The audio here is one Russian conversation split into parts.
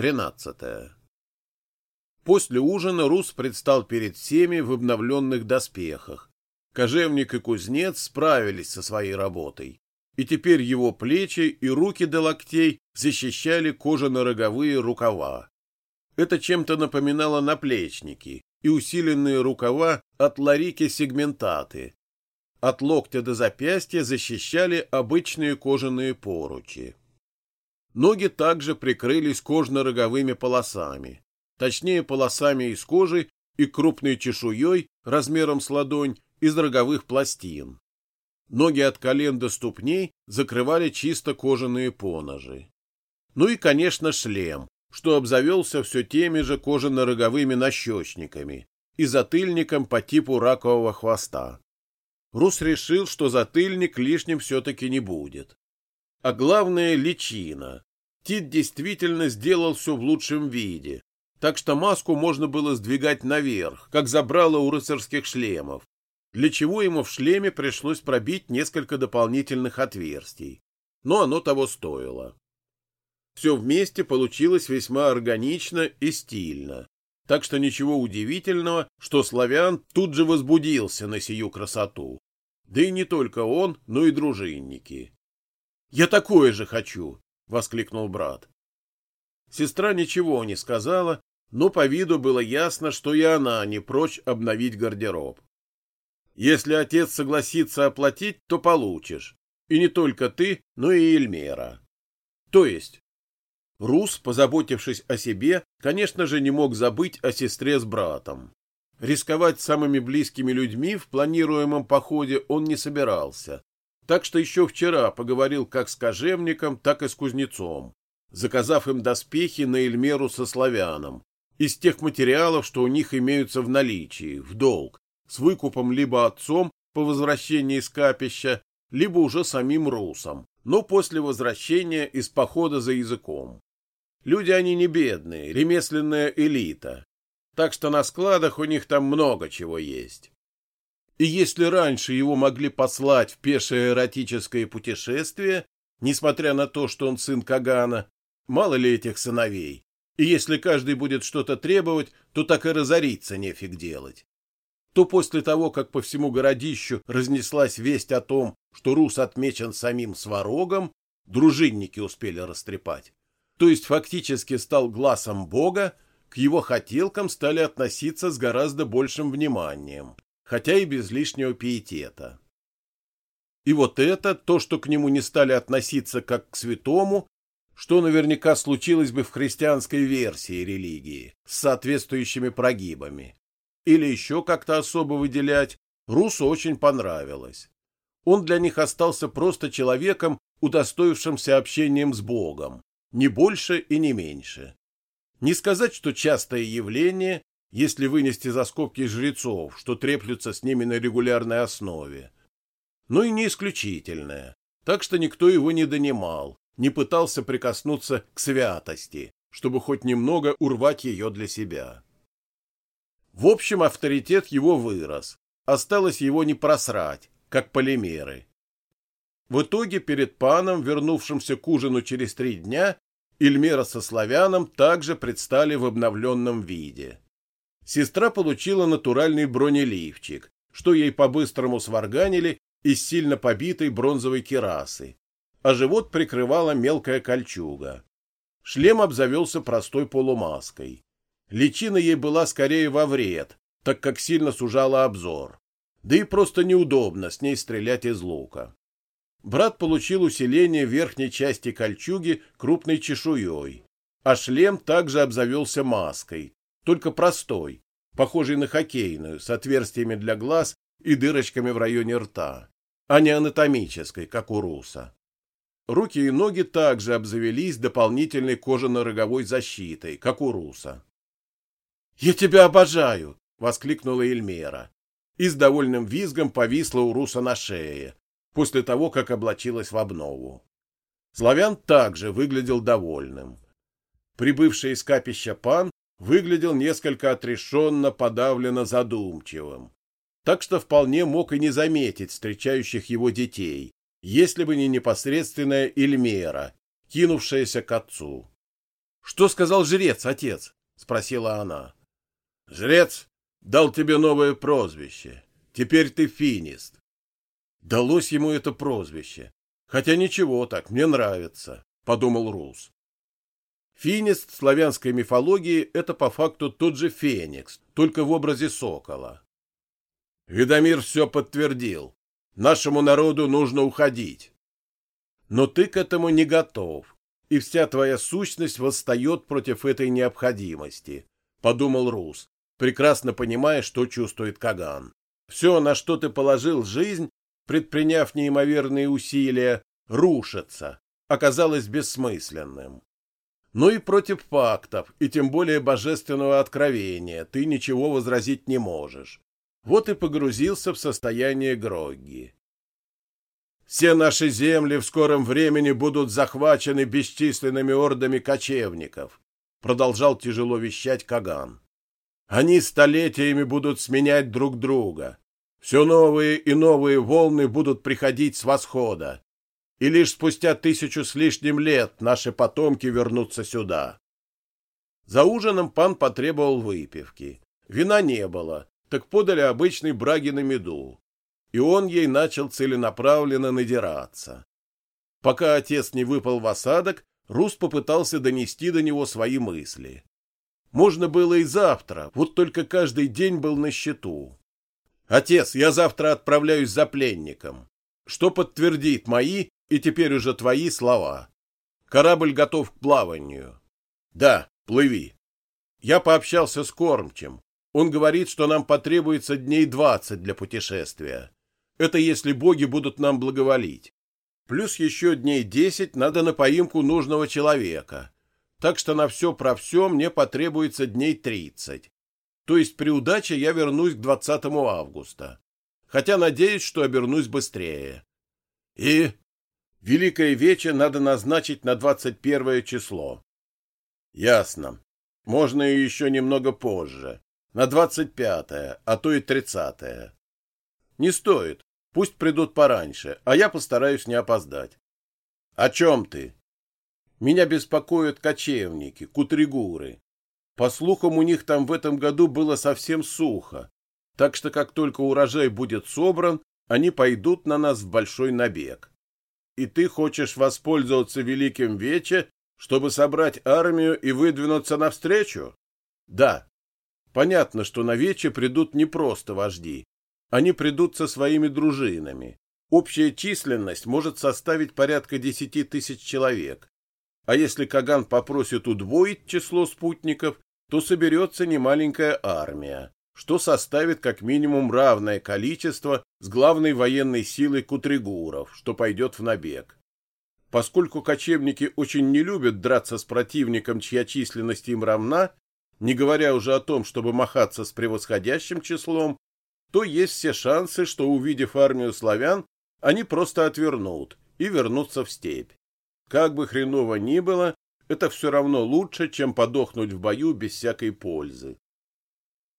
13. После ужина Рус предстал перед всеми в обновленных доспехах. Кожевник и кузнец справились со своей работой, и теперь его плечи и руки до локтей защищали кожано-роговые рукава. Это чем-то напоминало наплечники и усиленные рукава от ларики сегментаты. От локтя до запястья защищали обычные кожаные поручи. Ноги также прикрылись кожно-роговыми полосами, точнее полосами из кожи и крупной чешуей размером с ладонь из роговых пластин. Ноги от колен до ступней закрывали чисто кожаные поножи. Ну и, конечно, шлем, что обзавелся все теми же кожано-роговыми нащечниками и затыльником по типу ракового хвоста. Рус решил, что затыльник лишним все-таки не будет а главное — личина. Тит действительно сделал все в лучшем виде, так что маску можно было сдвигать наверх, как забрало у рыцарских шлемов, для чего ему в шлеме пришлось пробить несколько дополнительных отверстий. Но оно того стоило. Все вместе получилось весьма органично и стильно, так что ничего удивительного, что славян тут же возбудился на сию красоту. Да и не только он, но и дружинники. Я такое же хочу, воскликнул брат. Сестра ничего не сказала, но по виду было ясно, что и она не прочь обновить гардероб. Если отец согласится оплатить, то получишь. И не только ты, но и Эльмера. То есть Рус, позаботившись о себе, конечно же, не мог забыть о сестре с братом. Рисковать самыми близкими людьми в планируемом походе он не собирался, так что еще вчера поговорил как с кожевником, так и с кузнецом, заказав им доспехи на Эльмеру со славяном, из тех материалов, что у них имеются в наличии, в долг, с выкупом либо отцом по возвращении из капища, либо уже самим русом, но после возвращения из похода за языком. Люди они не бедные, ремесленная элита, так что на складах у них там много чего есть. И если раньше его могли послать в пешее эротическое путешествие, несмотря на то, что он сын Кагана, мало ли этих сыновей, и если каждый будет что-то требовать, то так и разориться нефиг делать, то после того, как по всему городищу разнеслась весть о том, что Рус отмечен самим Сварогом, дружинники успели растрепать, то есть фактически стал глазом Бога, к его хотелкам стали относиться с гораздо большим вниманием хотя и без лишнего пиетета. И вот это, то, что к нему не стали относиться как к святому, что наверняка случилось бы в христианской версии религии с соответствующими прогибами, или еще как-то особо выделять, Русу очень понравилось. Он для них остался просто человеком, удостоившимся общением с Богом, не больше и не меньше. Не сказать, что частое явление, если вынести за скобки жрецов, что треплются с ними на регулярной основе. Но и не исключительное, так что никто его не донимал, не пытался прикоснуться к святости, чтобы хоть немного урвать ее для себя. В общем, авторитет его вырос, осталось его не просрать, как полимеры. В итоге перед паном, вернувшимся к ужину через три дня, Эльмера со славяном также предстали в обновленном виде. Сестра получила натуральный бронеливчик, что ей по-быстрому сварганили из сильно побитой бронзовой керасы, а живот прикрывала мелкая кольчуга. Шлем обзавелся простой полумаской. Личина ей была скорее во вред, так как сильно сужала обзор. Да и просто неудобно с ней стрелять из лука. Брат получил усиление верхней части кольчуги крупной чешуей, а шлем также обзавелся маской, только простой, похожий на хоккейную, с отверстиями для глаз и дырочками в районе рта, а не анатомической, как у руса. Руки и ноги также обзавелись дополнительной кожано-роговой защитой, как у руса. «Я тебя обожаю!» — воскликнула Эльмера. И с довольным визгом повисла у руса на шее, после того, как облачилась в обнову. Славян также выглядел довольным. Прибывший из капища пан выглядел несколько отрешенно, подавленно задумчивым. Так что вполне мог и не заметить встречающих его детей, если бы не непосредственная Эльмера, кинувшаяся к отцу. Что сказал жрец, отец? спросила она. Жрец дал тебе новое прозвище. Теперь ты финист. Далось ему это прозвище. Хотя ничего так, мне нравится, подумал Рус. Финист славянской мифологии – это по факту тот же Феникс, только в образе сокола. Видомир все подтвердил. Нашему народу нужно уходить. Но ты к этому не готов, и вся твоя сущность восстает против этой необходимости, — подумал Рус, прекрасно понимая, что чувствует Каган. Все, на что ты положил жизнь, предприняв неимоверные усилия, рушится, оказалось бессмысленным но и против фактов, и тем более божественного откровения ты ничего возразить не можешь. Вот и погрузился в состояние Грогги. Все наши земли в скором времени будут захвачены бесчисленными ордами кочевников, продолжал тяжело вещать Каган. Они столетиями будут сменять друг друга. Все новые и новые волны будут приходить с восхода, и лишь спустя тысячу с лишним лет наши потомки вернутся сюда. За ужином пан потребовал выпивки. Вина не было, так подали обычный браги на меду. И он ей начал целенаправленно надираться. Пока отец не выпал в осадок, Рус попытался донести до него свои мысли. Можно было и завтра, вот только каждый день был на счету. «Отец, я завтра отправляюсь за пленником. Что подтвердит мои и теперь уже твои слова. Корабль готов к плаванию. Да, плыви. Я пообщался с кормчим. Он говорит, что нам потребуется дней двадцать для путешествия. Это если боги будут нам благоволить. Плюс еще дней десять надо на поимку нужного человека. Так что на все про все мне потребуется дней тридцать. То есть при удаче я вернусь к 20 августа. Хотя надеюсь, что обернусь быстрее. И Великое Вече надо назначить на 21 число. Ясно. Можно и еще немного позже. На 25, а то и 30. Не стоит. Пусть придут пораньше, а я постараюсь не опоздать. О чем ты? Меня беспокоят кочевники, кутригуры. По слухам, у них там в этом году было совсем сухо, так что как только урожай будет собран, они пойдут на нас в большой набег и ты хочешь воспользоваться Великим Вече, чтобы собрать армию и выдвинуться навстречу? Да. Понятно, что на Вече придут не просто вожди. Они придут со своими дружинами. Общая численность может составить порядка десяти тысяч человек. А если Каган попросит удвоить число спутников, то соберется немаленькая армия что составит как минимум равное количество с главной военной силой кутригуров, что пойдет в набег. Поскольку кочевники очень не любят драться с противником, чья численность им равна, не говоря уже о том, чтобы махаться с превосходящим числом, то есть все шансы, что, увидев армию славян, они просто отвернут и вернутся в степь. Как бы хреново ни было, это все равно лучше, чем подохнуть в бою без всякой пользы.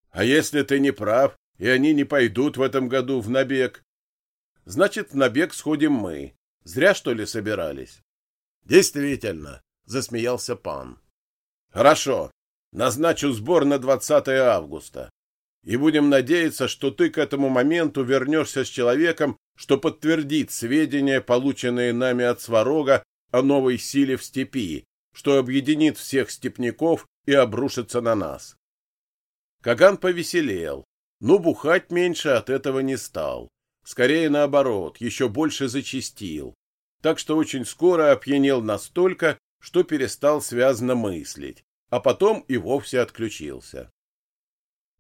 А если ты не прав, и они не пойдут в этом году в набег? Значит, в набег сходим мы. Зря, что ли, собирались? Действительно, засмеялся пан. Хорошо. Назначу сбор на 20 августа. И будем надеяться, что ты к этому моменту вернешься с человеком, что подтвердит сведения, полученные нами от Сварога о новой силе в степи, что объединит всех степняков и обрушится на нас. Каган повеселел, но бухать меньше от этого не стал. Скорее наоборот, еще больше зачистил. Так что очень скоро опьянел настолько, что перестал связно мыслить, а потом и вовсе отключился.